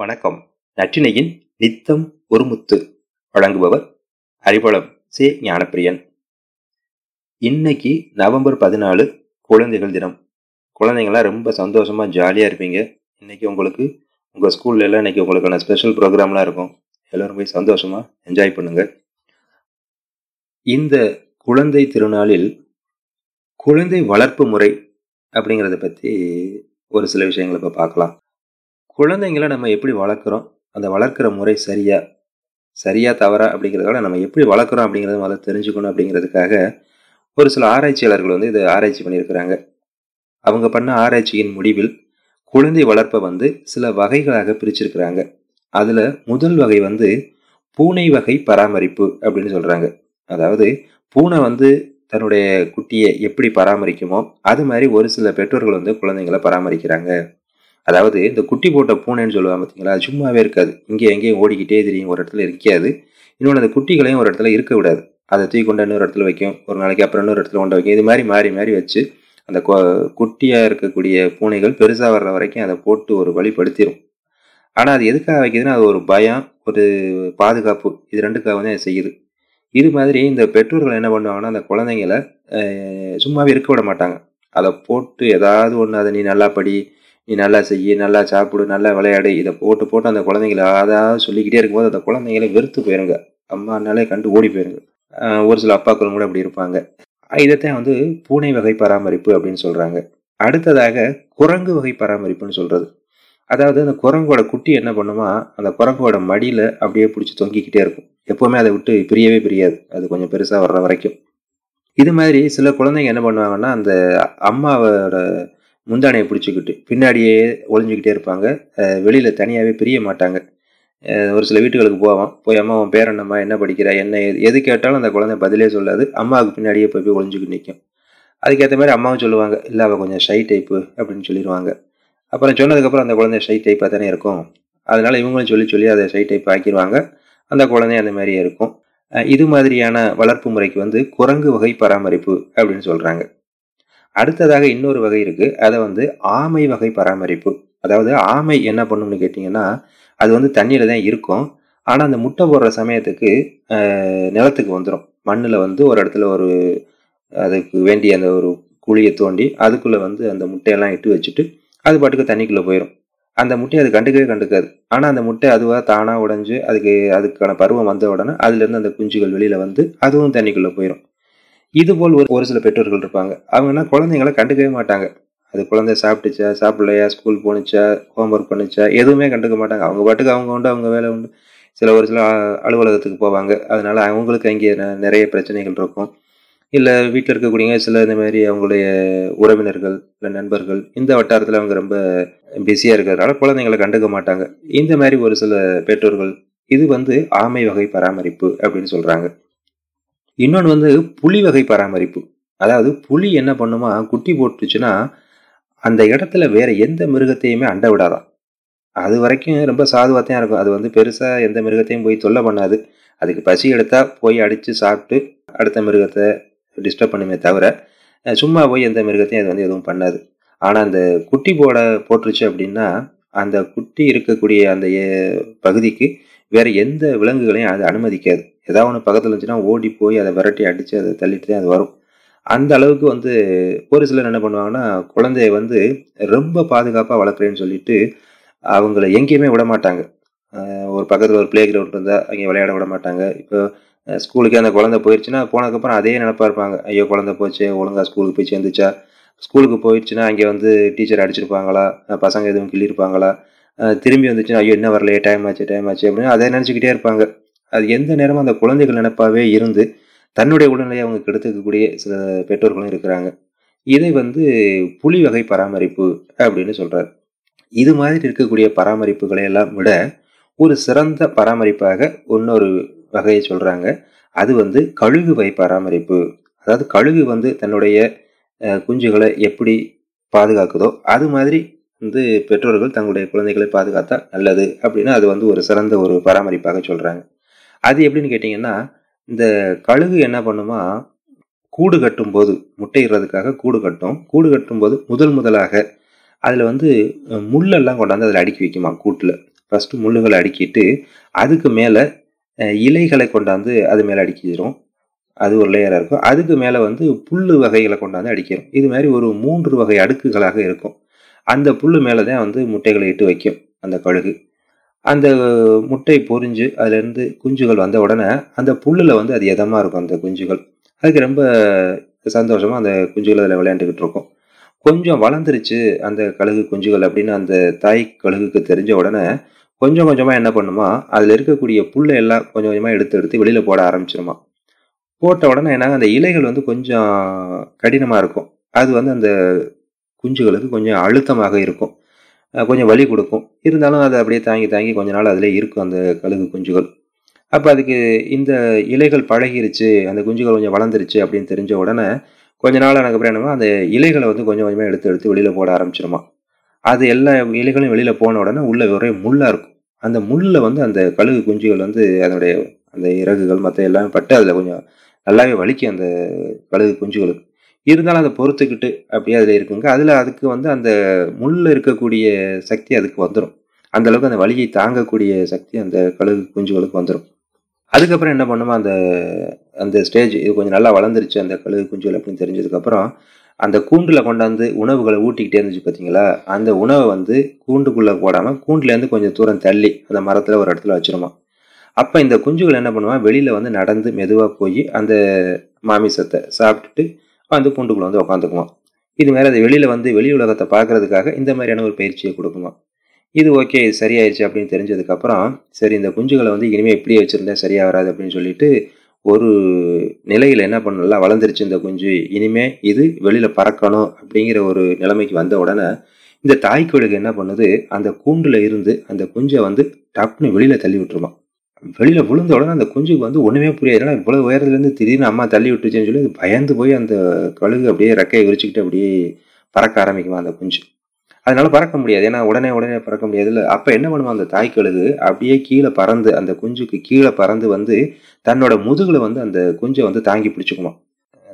வணக்கம். நற்றினையின் நித்தம் ஒருமுத்து வழங்குபவர் அறிவளம் சே ஞானப்பிரியன். இன்னைக்கு நவம்பர் பதினாலு குழந்தைகள் தினம். குழந்தைங்களாம் ரொம்ப சந்தோஷமா ஜாலியாக இருப்பீங்க. இன்னைக்கு உங்களுக்கு உங்க ஸ்கூல்ல எல்லாம் இன்னைக்கு உங்களுக்கான ஸ்பெஷல் ப்ரோக்ராம்லாம் இருக்கும். எல்லோரும் போய் சந்தோஷமா என்ஜாய் பண்ணுங்க. இந்த குழந்தை திருநாளில் குழந்தை வளர்ப்பு முறை அப்படிங்கிறத பற்றி ஒரு சில விஷயங்களை இப்போ பார்க்கலாம். குழந்தைங்கள நம்ம எப்படி வளர்க்குறோம்? அந்த வளர்க்குற முறை சரியா? சரியா தவறா? அப்படிங்கிறதோட நம்ம எப்படி வளர்க்குறோம் அப்படிங்கிறத முதல்ல தெரிஞ்சுக்கணும் அப்படிங்கிறதுக்காக ஒரு சில ஆராய்ச்சியாளர்கள் வந்து இதை ஆராய்ச்சி பண்ணியிருக்கிறாங்க. அவங்க பண்ண ஆராய்ச்சியின் முடிவில் குழந்தை வளர்ப்பை வந்து சில வகைகளாக பிரிச்சிருக்கிறாங்க. அதில் முதல் வகை வந்து பூனை வகை பராமரிப்பு அப்படின்னு சொல்கிறாங்க அதாவது பூனை வந்து தன்னுடைய குட்டியை எப்படி பராமரிக்குமோ அது மாதிரி ஒரு சில பெற்றோர்கள் வந்து குழந்தைங்களை பராமரிக்கிறாங்க. அதாவது இந்த குட்டி போட்ட பூனைன்னு சொல்லுவாங்க பார்த்தீங்களா அது சும்மாவே இருக்காது. இங்கே எங்கேயும் ஓடிக்கிட்டே தெரியும் ஒரு இடத்துல இருக்காது. இன்னொன்று அந்த குட்டிகளையும் ஒரு இடத்துல இருக்க விடாது. அதை தூக்கி கொண்டு இன்னொரு இடத்துல வைக்கும். ஒரு நாளைக்கு அப்புறம் இன்னொரு இடத்துல கொண்டு வைக்கும். இது மாதிரி மாறி மாறி வச்சு அந்த குட்டியாக இருக்கக்கூடிய பூனைகள் பெருசாக வர்ற வரைக்கும் அதை போட்டு ஒரு வழிப்படுத்திடும் ஆனால் அது எதுக்காக வைக்கிதுன்னா அது ஒரு பயம் ஒரு பாதுகாப்பு. இது ரெண்டுக்காக வந்து அதை செய்யுது. இது மாதிரி இந்த பெற்றோர்கள் என்ன பண்ணுவாங்கன்னா அந்த குழந்தைங்கள சும்மாவே இருக்க விட மாட்டாங்க. அதை போட்டு ஏதாவது ஒன்று அதை நீ நல்லா படி நீ நல்லா செய்ய நல்லா சாப்பிடு நல்லா விளையாடு. இதை போட்டு போட்டு அந்த குழந்தைங்கள அதாவது சொல்லிக்கிட்டே இருக்கும்போது அந்த குழந்தைங்கள வெறுத்து போயிருங்க. அம்மானாலே கண்டு ஓடி போயிருங்க. ஒரு சில அப்பாக்களும் கூட அப்படி இருப்பாங்க. இதைத்தான் வந்து பூனை வகை பராமரிப்பு அப்படின்னு சொல்கிறாங்க அடுத்ததாக குரங்கு வகை பராமரிப்புன்னு சொல்கிறது அதாவது அந்த குரங்கோட குட்டி என்ன பண்ணுமா அந்த குரங்கோட மடியில் அப்படியே பிடிச்சி தொங்கிக்கிட்டே இருக்கும். எப்போவுமே அதை விட்டு பிரியவே பிரியாது. அது கொஞ்சம் பெருசாக வர்ற வரைக்கும். இது மாதிரி சில குழந்தைங்க என்ன பண்ணுவாங்கன்னா அந்த அம்மாவோட முந்தானையை பிடிச்சிக்கிட்டு பின்னாடியே ஒளிஞ்சிக்கிட்டே இருப்பாங்க. வெளியில் தனியாகவே பிரிய மாட்டாங்க. ஒரு சில வீட்டுகளுக்கு போவான். போய் அம்மா உன் பேரண்ணம்மா என்ன படிக்கிறா? என்ன எது கேட்டாலும் அந்த குழந்தை பதிலே சொல்லாது. அம்மாவுக்கு பின்னாடியே போய் போய் ஒளிஞ்சிக்கிட்டு நிற்கும் அதுக்கேற்ற மாதிரி அம்மாவும் சொல்லுவாங்க இல்லை அவள் கொஞ்சம் ஷை டைப்பு அப்படின்னு சொல்லிடுவாங்க. அப்புறம் சொன்னதுக்கப்புறம் அந்த குழந்தை ஷை டைப்பாக தானே இருக்கும். அதனால் இவங்களும் சொல்லி சொல்லி அதை ஷை டைப் ஆக்கிடுவாங்க. அந்த குழந்தை அந்த மாதிரியே இருக்கும். இது மாதிரியான வளர்ப்பு முறைக்கு வந்து குரங்கு வகை பராமரிப்பு அப்படின்னு சொல்கிறாங்க அடுத்ததாக இன்னொரு வகை இருக்கு. அதை வந்து ஆமை வகை பராமரிப்பு. அதாவது ஆமை என்ன பண்ணும்னு கேட்டிங்கன்னா அது வந்து தண்ணியில் தான் இருக்கும். ஆனால் அந்த முட்டை போடுற சமயத்துக்கு நிலத்துக்கு வந்துடும் மண்ணில் வந்து ஒரு இடத்துல ஒரு அதுக்கு வேண்டிய அந்த ஒரு குழியை தோண்டி அதுக்குள்ளே வந்து அந்த முட்டையெல்லாம் இட்டு வச்சுட்டு அது பாட்டுக்கு தண்ணிக்குள்ளே போயிடும் அந்த முட்டையை அது கண்டுக்கவே கண்டுக்காது. ஆனால் அந்த முட்டை அதுவாக தானாக உடஞ்சி அதுக்கு அதுக்கான பருவம் வந்த உடனே அதுலேருந்து அந்த குஞ்சுகள் வெளியில் வந்து அதுவும் தண்ணிக்குள்ளே போயிடும் இது போல் ஒரு ஒரு சில பெற்றோர்கள் இருப்பாங்க. அவங்கன்னா குழந்தைங்களை கண்டுக்கவே மாட்டாங்க. அது குழந்தை சாப்பிட்டுச்சா சாப்பிடலையா ஸ்கூல் போணுச்சா ஹோம்ஒர்க் பண்ணுச்சா எதுவுமே கண்டுக்க மாட்டாங்க. அவங்க பாட்டுக்கு அவங்க உண்டு அவங்க வேலை உண்டு. சில ஒரு சில அலுவலகத்துக்கு போவாங்க. அதனால அவங்களுக்கு அங்கே நிறைய பிரச்சனைகள் இருக்கும். இல்லை வீட்டில் இருக்கக்கூடிய சில இந்த மாதிரி அவங்களுடைய உறவினர்கள் இல்லை நண்பர்கள் இந்த வட்டாரத்தில் அவங்க ரொம்ப பிஸியாக இருக்கிறதுனால குழந்தைங்களை கண்டுக்க மாட்டாங்க. இந்த மாதிரி ஒரு சில பெற்றோர்கள் இது வந்து ஆமை வகை பராமரிப்பு அப்படின்னு சொல்கிறாங்க இன்னொன்று வந்து புலி வகை பராமரிப்பு. அதாவது புலி என்ன பண்ணுமா? குட்டி போட்டுச்சுன்னா அந்த இடத்துல வேற எந்த மிருகத்தையுமே அண்ட விடாதான் அது வரைக்கும் ரொம்ப சாதுவாத்தையும் இருக்கும். அது வந்து பெருசாக எந்த மிருகத்தையும் போய் தொல்லை பண்ணாது. அதுக்கு பசி எடுத்தால் போய் அடித்து சாப்பிட்டு அடுத்த மிருகத்தை டிஸ்டர்ப் பண்ணுமே தவிர சும்மா போய் எந்த மிருகத்தையும் அது வந்து எதுவும் பண்ணாது. ஆனால் அந்த குட்டி போட போட்டுருச்சு அப்படின்னா அந்த குட்டி இருக்கக்கூடிய அந்த பகுதிக்கு வேற எந்த விலங்குகளையும் அது அனுமதிக்காது. ஏதாவது ஒன்று பக்கத்தில் இருந்துச்சுன்னா ஓடி போய் அதை விரட்டி அடித்து அதை தள்ளிட்டு தான் அது வரும். அந்த அளவுக்கு வந்து ஒரு சிலர் என்ன பண்ணுவாங்கன்னா குழந்தைய வந்து ரொம்ப பாதுகாப்பாக வளர்க்குறேன்னு சொல்லிட்டு அவங்கள எங்கேயுமே விட மாட்டாங்க. ஒரு பக்கத்தில் ஒரு பிளே கிரவுண்ட் இருந்தால் அங்கே விளையாட விட மாட்டாங்க. இப்போ ஸ்கூலுக்கு அந்த குழந்தை போயிடுச்சுன்னா போனதுக்கப்புறம் அதே நினப்பா இருப்பாங்க. ஐயோ குழந்தை போச்சு ஒழுங்காக ஸ்கூலுக்கு போய் சேர்ந்துச்சா? ஸ்கூலுக்கு போயிடுச்சுன்னா அங்கே வந்து டீச்சர் அடிச்சிருப்பாங்களா? பசங்க எதுவும் கிள்ளியிருப்பாங்களா திரும்பி வந்துச்சுன்னா ஐயோ என்ன வரலையே டைம் ஆச்சு டைம் ஆச்சு அப்படின்னு அதை நினச்சிக்கிட்டே இருப்பாங்க. அது எந்த நேரமும் அந்த குழந்தைகள் நினைப்பாவே இருந்து தன்னுடைய உடல்நிலையை அவங்க கெடுத்துக்கக்கூடிய சில பெற்றோர்களும் இருக்கிறாங்க. இதை வந்து புலி வகை பராமரிப்பு அப்படின்னு சொல்கிறார் இது மாதிரி இருக்கக்கூடிய பராமரிப்புகளை எல்லாம் விட ஒரு சிறந்த பராமரிப்பாக இன்னொரு வகையை சொல்கிறாங்க அது வந்து கழுகு வகை பராமரிப்பு. அதாவது கழுகு வந்து தன்னுடைய குஞ்சுகளை எப்படி பாதுகாக்குதோ அது மாதிரி வந்து பெற்றோர்கள் தங்களுடைய குழந்தைகளை பாதுகாத்தா நல்லது அப்படின்னா அது வந்து ஒரு சிறந்த ஒரு பராமரிப்பாக சொல்கிறாங்க அது எப்படின்னு கேட்டிங்கன்னா இந்த கழுகு என்ன பண்ணுமா கூடு கட்டும் போது முட்டையிடுறதுக்காக கூடு கட்டும். கூடு கட்டும் போது முதல் முதலாக அதில் வந்து முள்ளெல்லாம் கொண்டாந்து அதில் அடுக்கி வைக்குமா கூட்டில். ஃபஸ்ட்டு முள்ளுகளை அடுக்கிட்டு அதுக்கு மேலே இலைகளை கொண்டாந்து அது மேலே அடுக்கிடும். அது ஒரு லேயராக இருக்கும். அதுக்கு மேலே வந்து புல் வகைகளை கொண்டாந்து அடிக்கிறோம் இது மாதிரி ஒரு மூன்று வகை அடுக்குகளாக இருக்கும். அந்த புல் மேலே தான் வந்து முட்டைகளை இட்டு வைக்கும் அந்த கழுகு. அந்த முட்டை பொரிஞ்சு அதுலேருந்து குஞ்சுகள் வந்த உடனே அந்த புல்லில் வந்து அது எதமாக இருக்கும் அந்த குஞ்சுகள். அதுக்கு ரொம்ப சந்தோஷமாக அந்த குஞ்சுகள் அதில் விளையாண்டுக்கிட்டு இருக்கும். கொஞ்சம் வளர்ந்துருச்சு அந்த கழுகு குஞ்சுகள் அப்படின்னு அந்த தாய் கழுகுக்கு தெரிஞ்ச உடனே கொஞ்சம் கொஞ்சமாக என்ன பண்ணுமா அதில் இருக்கக்கூடிய புல்லை எல்லாம் கொஞ்சம் கொஞ்சமாக எடுத்து எடுத்து வெளியில் போட ஆரம்பிச்சிருமா. போட்ட உடனே என்ன அந்த இலைகள் வந்து கொஞ்சம் கடினமாக இருக்கும். அது வந்து அந்த குஞ்சுகளுக்கு கொஞ்சம் அழுத்தமாக இருக்கும். கொஞ்சம் வலி கொடுக்கும். இருந்தாலும் அதை அப்படியே தாங்கி தாங்கி கொஞ்ச நாள் அதில் இருக்கும் அந்த கழுகு குஞ்சுகள். அப்போ அதுக்கு இந்த இலைகள் பழகிருச்சு அந்த குஞ்சுகள் கொஞ்சம் வளர்ந்துருச்சு அப்படின்னு தெரிஞ்ச உடனே கொஞ்ச நாள் எனக்கு அப்புறம் என்னமோ அந்த இலைகளை வந்து கொஞ்சம் கொஞ்சமாக எடுத்து எடுத்து வெளியில் போட ஆரம்பிச்சிருமா. அது எல்லா இலைகளும் வெளியில் போன உடனே உள்ளே ஒரே முள்ளாக இருக்கும். அந்த முள்ளில் வந்து அந்த கழுகு குஞ்சுகள் வந்து அதனுடைய அந்த இறகுகள் மற்ற எல்லாமே பட்டு அதில் கொஞ்சம் நல்லாவே வலிக்கும் அந்த கழுகு குஞ்சுகளுக்கு. இருந்தாலும் அதை பொறுத்துக்கிட்டு அப்படியே அதில் இருக்குங்க. அதில் அதுக்கு வந்து அந்த முள்ளில் இருக்கக்கூடிய சக்தி அதுக்கு வந்துடும் அந்தளவுக்கு அந்த வலியை தாங்கக்கூடிய சக்தி அந்த கழுகு குஞ்சுகளுக்கு வந்துடும் அதுக்கப்புறம் என்ன பண்ணுமா? அந்த அந்த ஸ்டேஜ் இது கொஞ்சம் நல்லா வளர்ந்துருச்சு அந்த கழுகு குஞ்சுகள் அப்படின்னு தெரிஞ்சதுக்கப்புறம் அந்த கூண்டில் கொண்டாந்து உணவுகளை ஊட்டிக்கிட்டே இருந்துச்சு பார்த்தீங்களா அந்த உணவை வந்து கூண்டுக்குள்ளே போடாமல் கூண்டுலேருந்து கொஞ்சம் தூரம் தள்ளி அந்த மரத்தில் ஒரு இடத்துல வச்சிருமா. அப்போ இந்த குஞ்சுகள் என்ன பண்ணுவான் வெளியில் வந்து நடந்து மெதுவாக போய் அந்த மாமிசத்தை சாப்பிட்டுட்டு அந்த கூண்டுக்குள்ளே வந்து உட்காந்துக்குவான் இது மாதிரி அது வெளியில் வந்து வெளி உலகத்தை பார்க்கறதுக்காக இந்த மாதிரியான ஒரு பயிற்சியை கொடுக்குமா இது ஓகே இது சரியாயிருச்சு அப்படின்னு தெரிஞ்சதுக்கப்புறம் சரி இந்த குஞ்சுகளை வந்து இனிமேல் இப்படியே வச்சுருந்தா சரியாக வராது அப்படின்னு சொல்லிட்டு ஒரு நிலையில் என்ன பண்ணலாம் வளர்ந்துருச்சு இந்த குஞ்சு. இனிமே இது வெளியில் பறக்கணும் அப்படிங்கிற ஒரு நிலைமைக்கு வந்த உடனே இந்த தாய்க்கொழுகு என்ன பண்ணுது? அந்த கூண்டில் இருந்து அந்த குஞ்சை வந்து டப்புன்னு வெளியில் தள்ளி விட்டுருமா வெளியில் விழுந்த உடனே அந்த குஞ்சுக்கு வந்து ஒன்றுமே புரியாது இவ்வளோ உயரத்துலேருந்து திடீர்னு அம்மா தள்ளி விட்டுச்சுன்னு சொல்லி அது பயந்து போய் அந்த கழுகு அப்படியே ரெக்கையை விரிச்சுக்கிட்டு அப்படியே பறக்க ஆரம்பிக்குமா அந்த குஞ்சு. அதனால பறக்க முடியாது. ஏன்னா உடனே உடனே பறக்க முடியாது. இல்லை அப்போ என்ன பண்ணுவோம் அந்த தாய் கழுகு? அப்படியே கீழே பறந்து அந்த குஞ்சுக்கு கீழே பறந்து வந்து தன்னோட முதுகில் வந்து அந்த குஞ்சை வந்து தாங்கி பிடிச்சிக்குமா.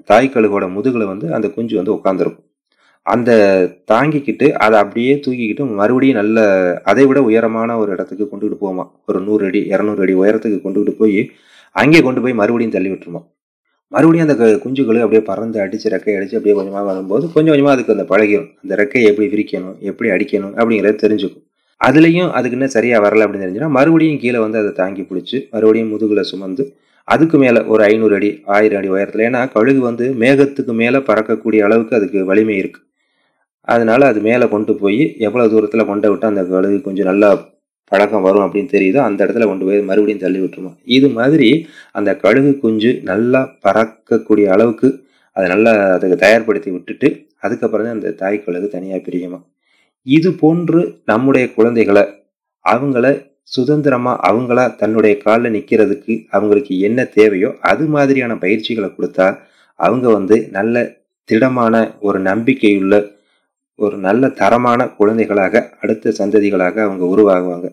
தாய் கழுகோட முதுகில் வந்து அந்த குஞ்சு வந்து உட்காந்துருக்கும் அந்த தாங்கிக்கிட்டு அதை அப்படியே தூக்கிக்கிட்டு மறுபடியும் நல்ல அதை விட உயரமான ஒரு இடத்துக்கு கொண்டுகிட்டு போமா ஒரு நூறு அடி இரநூறு அடி உயரத்துக்கு கொண்டுகிட்டு போய் அங்கே கொண்டு போய் மறுபடியும் தள்ளி விட்டுருமா? மறுபடியும் அந்த குஞ்சுகள் அப்படியே பறந்து அடித்து ரெக்கை அடித்து அப்படியே கொஞ்சமாக வரும்போது கொஞ்சம் கொஞ்சமாக அதுக்கு அந்த பழகிடும் அந்த ரெக்கையை எப்படி விரிக்கணும் எப்படி அடிக்கணும் அப்படிங்கிறத தெரிஞ்சுக்கும். அதுலேயும் அதுக்கு இன்னும் சரியாக வரல அப்படின்னு தெரிஞ்சுன்னா மறுபடியும் கீழே வந்து அதை தாங்கி பிடிச்சி மறுபடியும் முதுகில் சுமந்து அதுக்கு மேலே ஒரு ஐநூறு அடி ஆயிரம் அடி உயரத்தில் ஏன்னா கழுகு வந்து மேகத்துக்கு மேலே பறக்கக்கூடிய அளவுக்கு அதுக்கு வலிமை இருக்குது அதனால் அது மேலே கொண்டு போய் எவ்வளோ தூரத்தில் கொண்டு விட்டால் அந்த கழுகு கொஞ்சம் நல்லா பழக்கம் வரும் அப்படின்னு தெரியுதோ அந்த இடத்துல கொண்டு போய் மறுபடியும் தள்ளி விட்டுருமா இது மாதிரி அந்த கழுகு குஞ்சு நல்லா பறக்கக்கூடிய அளவுக்கு அதை நல்லா அதுக்கு தயார்படுத்தி விட்டுட்டு அதுக்கப்புறம் தான் அந்த தாய் கழுகு தனியாக பிரியுமா. இது போன்று நம்முடைய குழந்தைகளை அவங்கள சுதந்திரமாக அவங்களா தன்னுடைய காலில் நிற்கிறதுக்கு அவங்களுக்கு என்ன தேவையோ அது மாதிரியான பயிற்சிகளை கொடுத்தா அவங்க வந்து நல்ல திடமான ஒரு நம்பிக்கையுள்ள ஒரு நல்ல தரமான குழந்தைகளாக அடுத்த சந்ததிகளாக அவங்க உருவாகுவாங்க.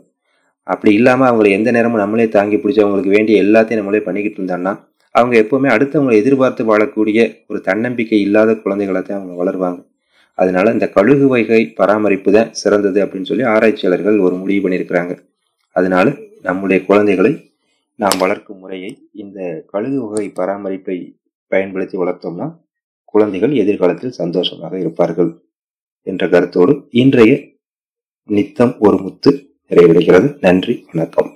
அப்படி இல்லாமல் அவங்கள எந்த நேரமும் நம்மளே தாங்கி பிடிச்சி அவங்களுக்கு வேண்டிய எல்லாத்தையும் நம்மளே பண்ணிக்கிட்டு இருந்தோம்னா அவங்க எப்போவுமே அடுத்தவங்களை எதிர்பார்த்து வாழக்கூடிய ஒரு தன்னம்பிக்கை இல்லாத குழந்தைகளை தான் அவங்க வளருவாங்க. அதனால இந்த கழுகு வகை பராமரிப்பு தான் சிறந்தது அப்படின்னு சொல்லி ஆராய்ச்சியாளர்கள் ஒரு முடிவு பண்ணியிருக்கிறாங்க. அதனால நம்முடைய குழந்தைகளை நாம் வளர்க்கும் முறையை இந்த கழுகு வகை பராமரிப்பை பயன்படுத்தி வளர்த்தோம்னா குழந்தைகள் எதிர்காலத்தில் சந்தோஷமாக இருப்பார்கள். என்ற கருத்தோடு இன்றைய நித்தம் ஒரு முத்து நிறைவடைகிறது. நன்றி வணக்கம்.